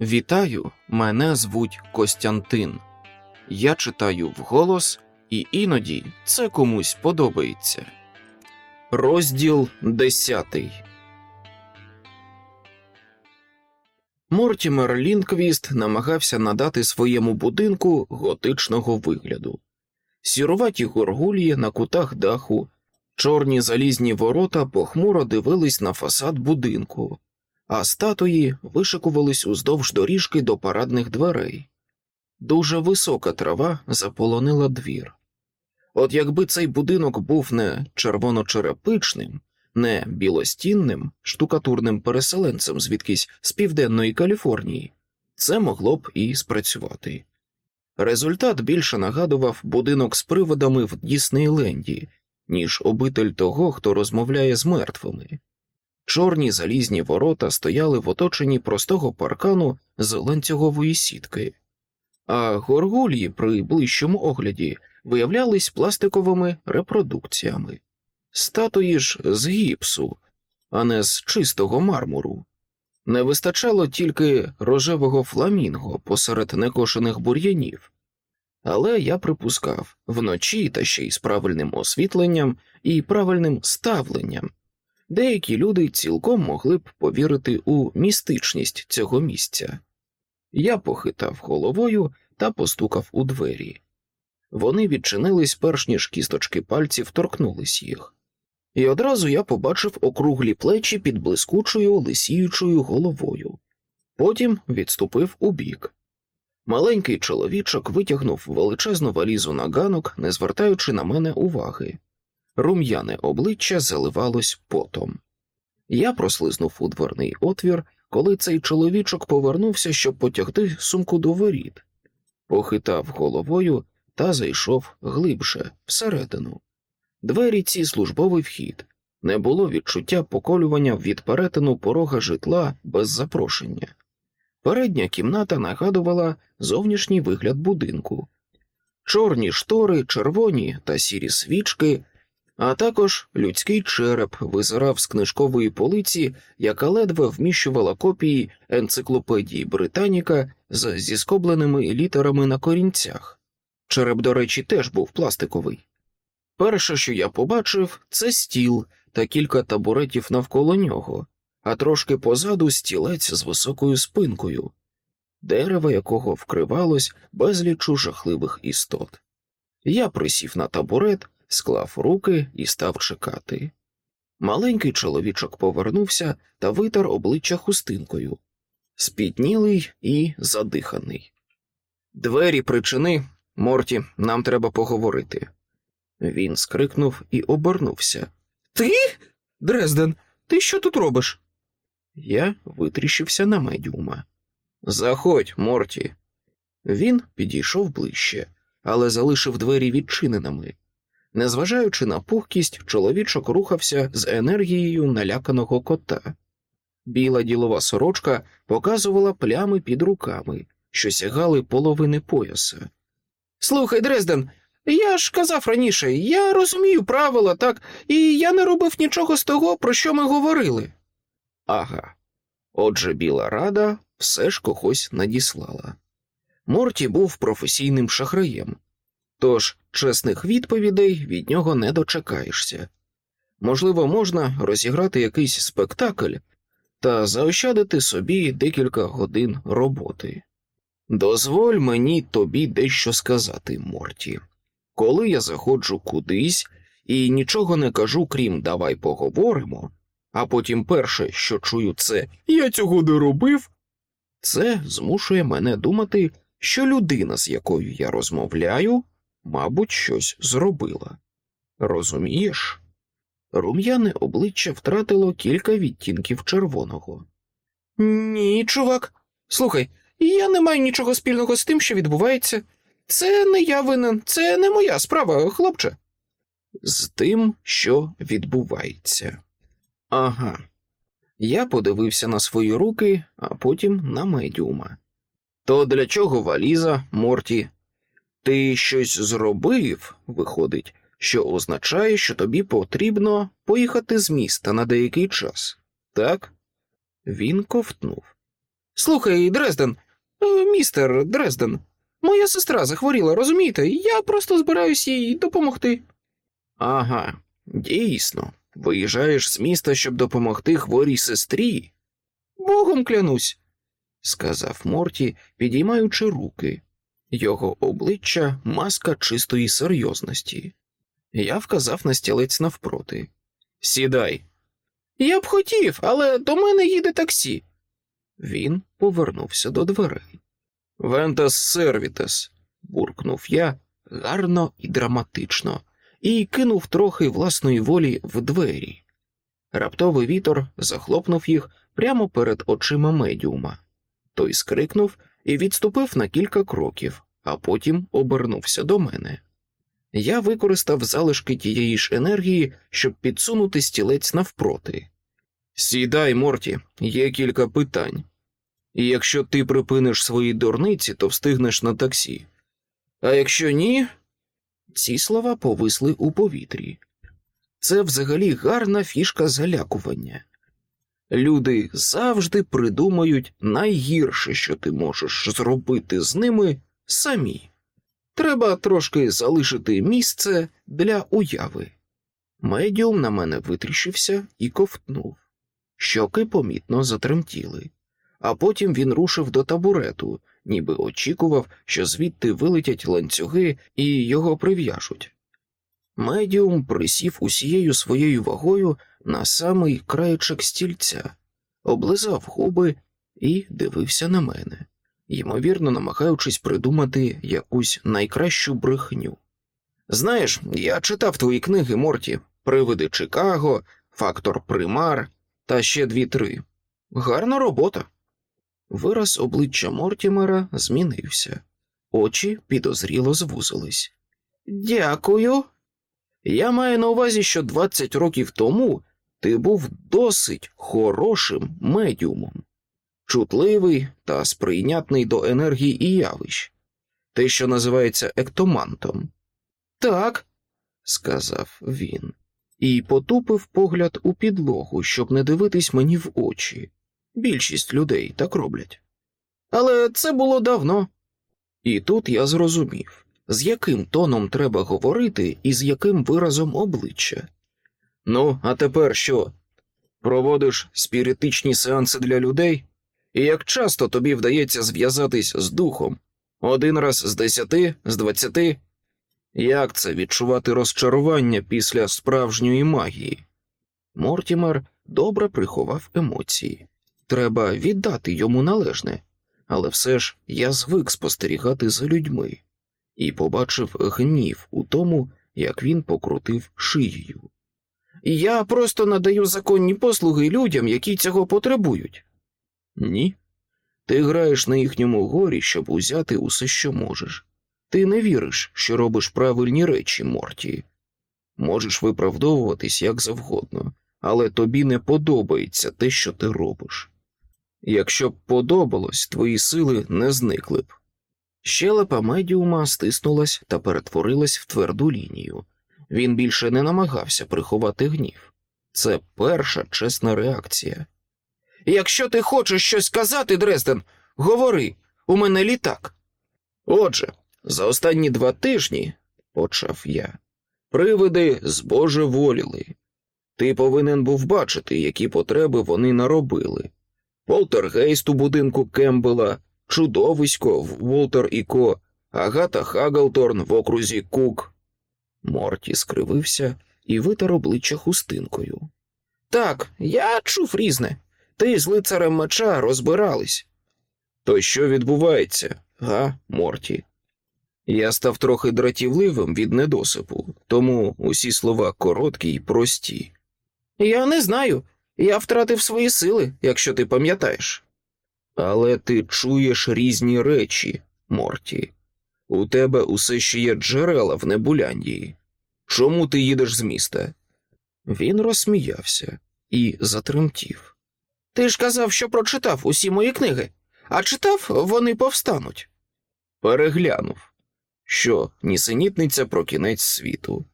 Вітаю, мене звуть Костянтин. Я читаю вголос, і іноді це комусь подобається. Розділ десятий. Мортімер Лінквіст намагався надати своєму будинку готичного вигляду. Сіруваті горгулії на кутах даху, чорні залізні ворота похмуро дивились на фасад будинку, а статуї вишикувались уздовж доріжки до парадних дверей. Дуже висока трава заполонила двір. От якби цей будинок був не червоночерепичним, не білостінним, штукатурним переселенцем звідкись з південної Каліфорнії, це могло б і спрацювати. Результат більше нагадував будинок з приводами в Діснейленді, ніж обитель того, хто розмовляє з мертвими. Чорні залізні ворота стояли в оточенні простого паркану з ланцюгової сітки, а горгулії при ближчому огляді виявлялись пластиковими репродукціями, статуї ж з гіпсу, а не з чистого мармуру. Не вистачало тільки рожевого фламінго посеред некошених бур'янів, але я припускав вночі та ще й з правильним освітленням і правильним ставленням. Деякі люди цілком могли б повірити у містичність цього місця. Я похитав головою та постукав у двері. Вони відчинились, перш ніж кісточки пальців торкнулись їх, і одразу я побачив округлі плечі під блискучою лисіючою головою. Потім відступив убік. Маленький чоловічок витягнув величезну валізу на ганок, не звертаючи на мене уваги. Рум'яне обличчя заливалось потом. Я прослизнув у дверний отвір, коли цей чоловічок повернувся, щоб потягти сумку до воріт, похитав головою та зайшов глибше, всередину. Двері ці службовий вхід, не було відчуття поколювання від перетину порога житла без запрошення. Передня кімната нагадувала зовнішній вигляд будинку, чорні штори, червоні та сірі свічки а також людський череп визирав з книжкової полиці, яка ледве вміщувала копії енциклопедії Британіка з зіскобленими літерами на корінцях. Череп, до речі, теж був пластиковий. Перше, що я побачив, це стіл та кілька табуретів навколо нього, а трошки позаду стілець з високою спинкою, дерево якого вкривалось безлічу жахливих істот. Я присів на табурет склав руки і став чекати. Маленький чоловічок повернувся та витер обличчя хустинкою, спітнілий і задиханий. Двері причини, Морті, нам треба поговорити. Він скрикнув і обернувся. Ти? Дрезден, ти що тут робиш? Я витріщився на медіума. Заходь, Морті. Він підійшов ближче, але залишив двері відчиненими. Незважаючи на пухкість, чоловічок рухався з енергією наляканого кота. Біла ділова сорочка показувала плями під руками, що сягали половини пояса. Слухай, Дрезден, я ж казав раніше, я розумію правила, так, і я не робив нічого з того, про що ми говорили. Ага. Отже, біла рада все ж когось надіслала. Морті був професійним шахраєм, Тож чесних відповідей від нього не дочекаєшся. Можливо, можна розіграти якийсь спектакль та заощадити собі декілька годин роботи. Дозволь мені тобі дещо сказати, Морті. Коли я заходжу кудись і нічого не кажу, крім давай поговоримо, а потім перше, що чую, це я цього не робив, це змушує мене думати, що людина, з якою я розмовляю, мабуть, щось зробила. Розумієш? Рум'яне обличчя втратило кілька відтінків червоного. Ні, чувак, слухай, я не маю нічого спільного з тим, що відбувається. Це не я винен, це не моя справа, хлопче. З тим, що відбувається. Ага. Я подивився на свої руки, а потім на медіума. То для чого валіза, Морті, ти щось зробив, виходить, що означає, що тобі потрібно поїхати з міста на деякий час, так? Він ковтнув. Слухай, Дрезден, е, містер Дрезден, моя сестра захворіла, розумієте? Я просто збираюсь їй допомогти. Ага, дійсно. Виїжджаєш з міста, щоб допомогти хворій сестрі? Богом клянусь, сказав Морті, підіймаючи руки. Його обличчя маска чистої серйозності. Я вказав на стілець навпроти. Сідай. Я б хотів, але до мене їде таксі. Він повернувся до дверей. Вентас сервітес, буркнув я гарно і драматично, і кинув трохи власної волі в двері. Раптовий вітер захлопнув їх прямо перед очима медіума. Той скрикнув і відступив на кілька кроків, а потім обернувся до мене. Я використав залишки тієї ж енергії, щоб підсунути стілець навпроти. Сідай, Морті, є кілька питань. І якщо ти припиниш свої дурниці, то встигнеш на таксі. А якщо ні, ці слова повисли у повітрі. Це взагалі гарна фішка залякування. Люди завжди придумають найгірше, що ти можеш зробити з ними самі. Треба трошки залишити місце для уяви. Медіум на мене витріщився і ковтнув. Щоки помітно затремтіли, а потім він рушив до табурету, ніби очікував, що звідти вилетять ланцюги і його прив'яжуть. Медіум присів усією своєю вагою на самий краєчок стільця, облизав губи і дивився на мене, ймовірно, намагаючись придумати якусь найкращу брехню. Знаєш, я читав твої книги, Морті, Привиди Чикаго, Фактор Примар та ще дві-три. Гарна робота. Вираз обличчя Мортімера змінився, очі підозріло звузились. Дякую. Я маю на увазі, що 20 років тому ти був досить хорошим медіумом, чутливий та сприйнятний до енергії і явищ, те, що називається ектомантом. Так, сказав він, і потупив погляд у підлогу, щоб не дивитись мені в очі. Більшість людей так роблять. Але це було давно. І тут я зрозумів, з яким тоном треба говорити і з яким виразом обличчя. Ну, а тепер що? Проводиш спіритичні сеанси для людей? І як часто тобі вдається зв'язатись з духом? Один раз з десяти, з двадцяти? Як це відчувати розчарування після справжньої магії? Мортімер добре приховав емоції. Треба віддати йому належне, але все ж я звик спостерігати за людьми і побачив гнів у тому, як він покрутив шиєю. Я просто надаю законні послуги людям, які цього потребують. Ні. Ти граєш на їхньому горі, щоб узяти усе, що можеш. Ти не віриш, що робиш правильні речі, Морті. Можеш виправдовуватись як завгодно, але тобі не подобається те, що ти робиш. Якщо б подобалось, твої сили не зникли б. Щелепа медіума стиснулась та перетворилась в тверду лінію. Він більше не намагався приховати гнів. Це перша чесна реакція. Якщо ти хочеш щось сказати, Дрезден, говори, у мене літак. Отже, за останні два тижні, почав я, привиди збожеволіли. Ти повинен був бачити, які потреби вони наробили. Полтергейст у будинку Кембела, чудовисько в Волтер і Ко, Агата Хагалторн в окрузі Кук. Морті скривився і витер обличчя хустинкою. Так, я чув різне. Ти з лицарем меча розбирались. То що відбувається, га, Морті? Я став трохи дратівливим від недосипу, тому усі слова короткі й прості. Я не знаю. Я втратив свої сили, якщо ти пам'ятаєш. Але ти чуєш різні речі, Морті. У тебе усе ще є джерела в Небуляндії. Чому ти їдеш з міста? Він розсміявся і затремтів. Ти ж казав, що прочитав усі мої книги, а читав, вони повстануть. Переглянув, що нісенітниця про кінець світу.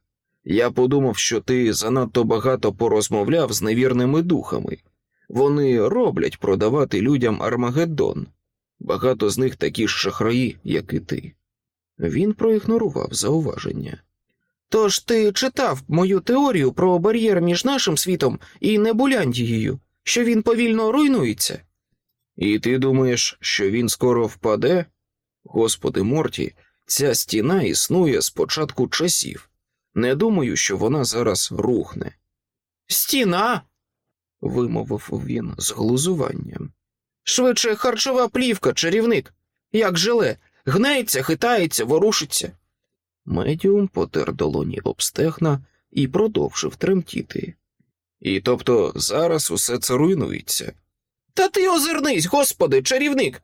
Я подумав, що ти занадто багато порозмовляв з невірними духами, Вони роблять продавати людям Армагеддон. Багато з них такі ж шахраї, як і ти. Він проігнорував зауваження. Тож ти читав мою теорію про бар'єр між нашим світом і Небуляндією, що він повільно руйнується. І ти думаєш, що він скоро впаде? Господи Морті, ця стіна існує з початку часів. Не думаю, що вона зараз рухне. Стіна. вимовив він з глузуванням. Швидше харчова плівка, чарівник, як желе, гнеться, хитається, ворушиться. Медіум потер долоні об стегна і продовжив тремтіти. І тобто зараз усе це руйнується. Та ти озирнись, господи, чарівник.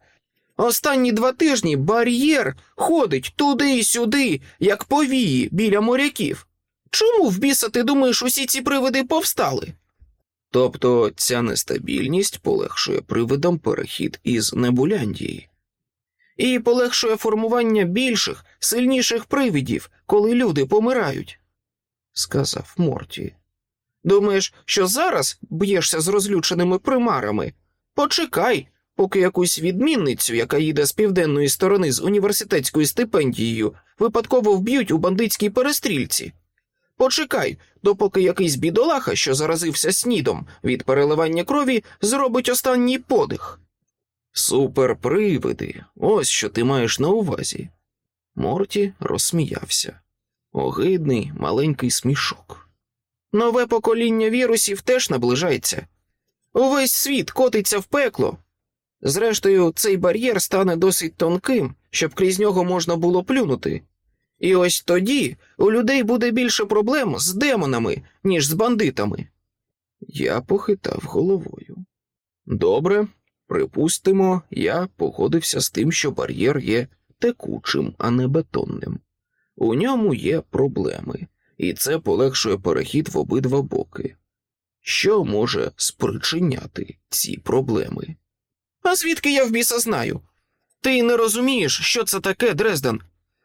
Останні два тижні бар'єр ходить туди й сюди, як повії біля моряків. Чому в біса ти думаєш, усі ці привиди повстали? Тобто ця нестабільність полегшує привидам перехід із Небуляндії і полегшує формування більших, сильніших привидів, коли люди помирають, сказав Морті. Думаєш, що зараз б'єшся з розлюченими примарами? Почекай, поки якусь відмінницю, яка їде з південної сторони з університетською стипендією, випадково вб'ють у бандитській перестрільці. Почекай, допоки якийсь бідолаха, що заразився снідом від переливання крові, зробить останній подих. Суперпривиди, ось що ти маєш на увазі. Морті розсміявся. Огидний маленький смішок. Нове покоління вірусів теж наближається. Увесь світ котиться в пекло. Зрештою, цей бар'єр стане досить тонким, щоб крізь нього можна було плюнути. І ось тоді у людей буде більше проблем з демонами, ніж з бандитами. Я похитав головою. Добре, припустимо, я погодився з тим, що бар'єр є текучим, а не бетонним. У ньому є проблеми, і це полегшує перехід в обидва боки. Що може спричиняти ці проблеми? А звідки я в біса знаю? Ти не розумієш, що це таке, Дрезден?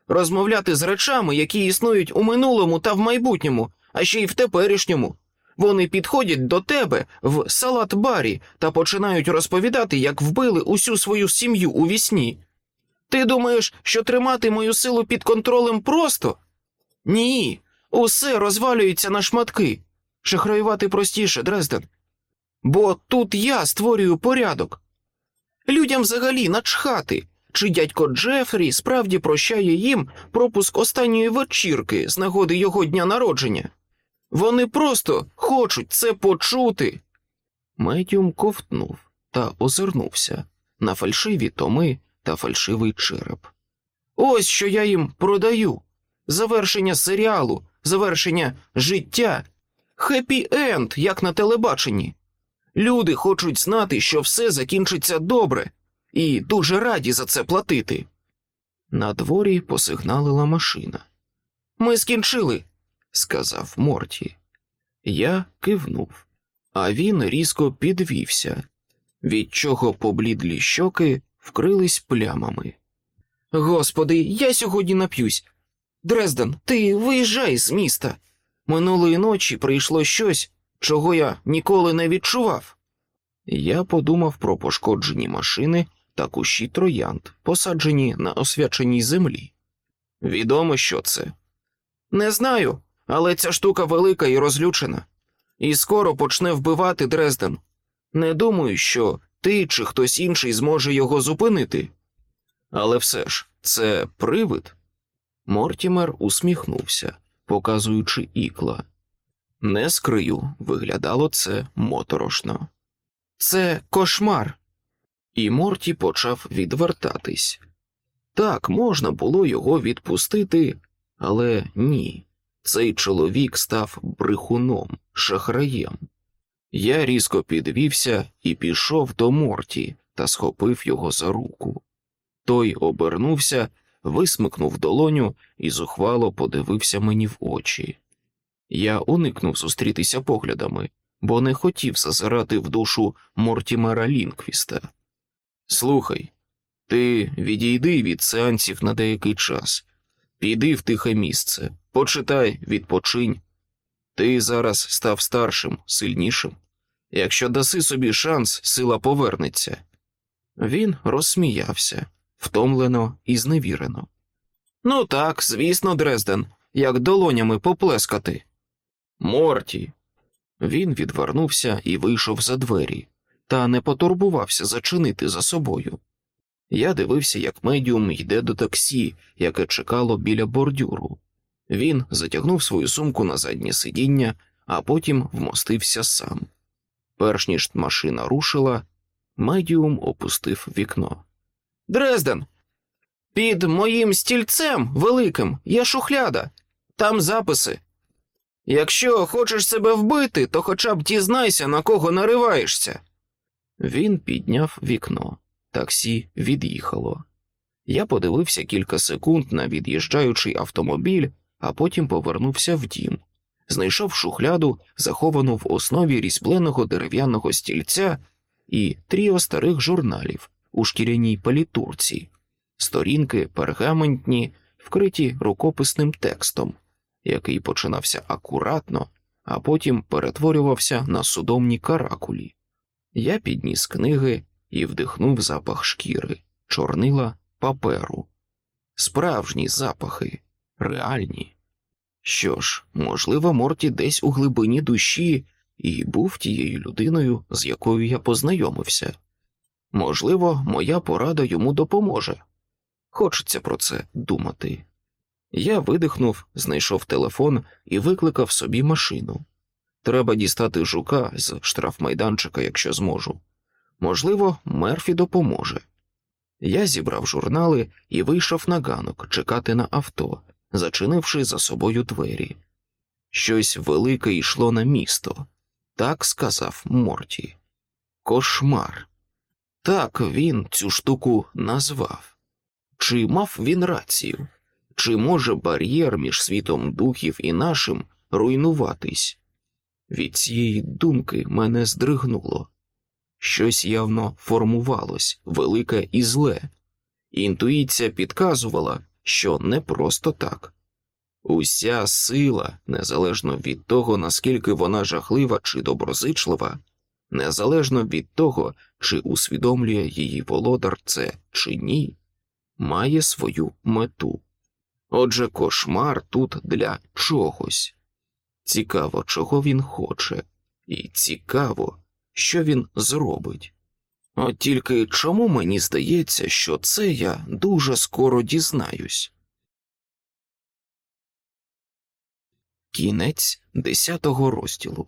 Розмовляти з речами, які існують у минулому та в майбутньому, а ще й в теперішньому. Вони підходять до тебе в салат барі та починають розповідати, як вбили усю свою сім'ю у вісні. Ти думаєш, що тримати мою силу під контролем просто? Ні, усе розвалюється на шматки. Шахраювати простіше, Дрезден. Бо тут я створюю порядок. Людям взагалі начхати, чи дядько Джефрі справді прощає їм пропуск останньої вечірки з нагоди його дня народження. Вони просто хочуть це почути. Медіум ковтнув та озирнувся на фальшиві томи та фальшивий череп. Ось що я їм продаю завершення серіалу, завершення життя, хеппі енд, як на телебаченні. Люди хочуть знати, що все закінчиться добре, і дуже раді за це платити. На дворі посигналила машина. Ми скінчили, сказав Морті. Я кивнув, а він різко підвівся, від чого поблідлі щоки вкрились плямами. Господи, я сьогодні нап'юсь. Дрезден, ти виїжджай з міста. Минулої ночі прийшло щось, чого я ніколи не відчував. Я подумав про пошкоджені машини та кущі троянд, посаджені на освяченій землі. Відомо, що це. Не знаю, але ця штука велика і розлючена, і скоро почне вбивати Дрезден. Не думаю, що ти чи хтось інший зможе його зупинити. Але все ж, це привид. Мортімер усміхнувся, показуючи ікла. Не скрию, виглядало це моторошно. Це кошмар. І Морті почав відвертатись. Так, можна було його відпустити, але ні. Цей чоловік став брехуном, шахраєм. Я різко підвівся і пішов до Морті та схопив його за руку. Той обернувся, висмикнув долоню і зухвало подивився мені в очі. Я уникнув зустрітися поглядами, бо не хотів зазирати в душу Мортімера Лінквіста. Слухай, ти відійди від сеансів на деякий час, піди в тихе місце, почитай, відпочинь. Ти зараз став старшим, сильнішим. Якщо даси собі шанс, сила повернеться. Він розсміявся втомлено і зневірено. Ну так, звісно, Дрезден, як долонями поплескати. Морті. Він відвернувся і вийшов за двері, та не потурбувався зачинити за собою. Я дивився, як медіум йде до таксі, яке чекало біля бордюру. Він затягнув свою сумку на заднє сидіння, а потім вмостився сам. Перш ніж машина рушила, медіум опустив вікно. Дрезден. Під моїм стільцем великим є шухляда, там записи. Якщо хочеш себе вбити, то хоча б дізнайся, на кого нариваєшся. Він підняв вікно. Таксі від'їхало. Я подивився кілька секунд на від'їжджаючий автомобіль, а потім повернувся в дім. Знайшов шухляду, заховану в основі різьбленого дерев'яного стільця і тріо старих журналів у шкіряній палітурці, сторінки пергаментні, вкриті рукописним текстом, який починався акуратно, а потім перетворювався на судомні каракулі. Я підніс книги і вдихнув запах шкіри, чорнила паперу, справжні запахи, реальні. Що ж, можливо, Морті десь у глибині душі і був тією людиною, з якою я познайомився. Можливо, моя порада йому допоможе. Хочеться про це думати. Я видихнув, знайшов телефон і викликав собі машину. Треба дістати жука з штрафмайданчика, якщо зможу. Можливо, Мерфі допоможе. Я зібрав журнали і вийшов на ганок чекати на авто, зачинивши за собою двері. Щось велике йшло на місто, так сказав Морті. Кошмар. Так він цю штуку назвав. Чи мав він рацію? Чи може бар'єр між світом духів і нашим руйнуватись? Від цієї думки мене здригнуло. Щось явно формувалось, велике і зле. Інтуїція підказувала, що не просто так. Уся сила, незалежно від того, наскільки вона жахлива чи доброзичлива, незалежно від того, чи усвідомлює її володар це чи ні, має свою мету. Отже, кошмар тут для чогось. Цікаво, чого він хоче, і цікаво, що він зробить. От тільки чому мені здається, що це я дуже скоро дізнаюсь. Кінець десятого розділу.